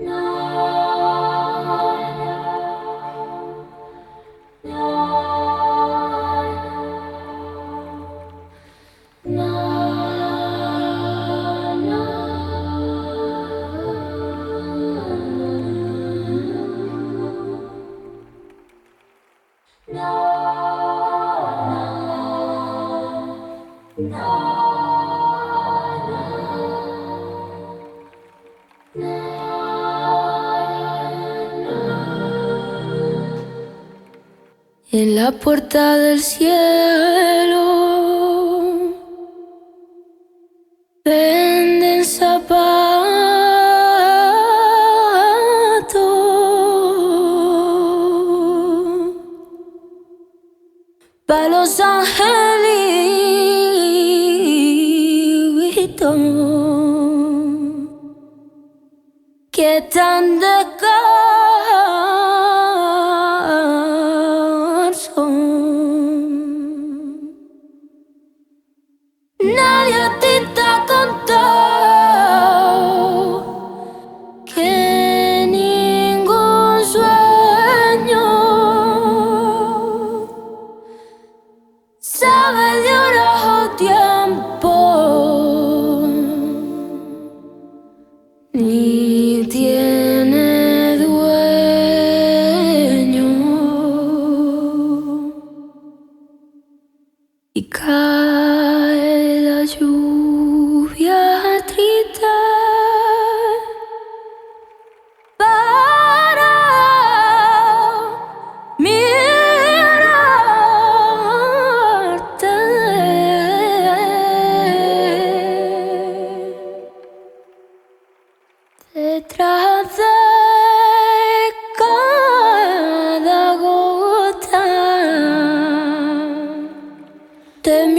No. En la puerta del cielo. Venden zapatos para los angelitos que están de Nadie a ti te contó que ningún sueño sabe de un ojo tiempo ni tiene dueño. Y cada Yeah.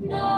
No.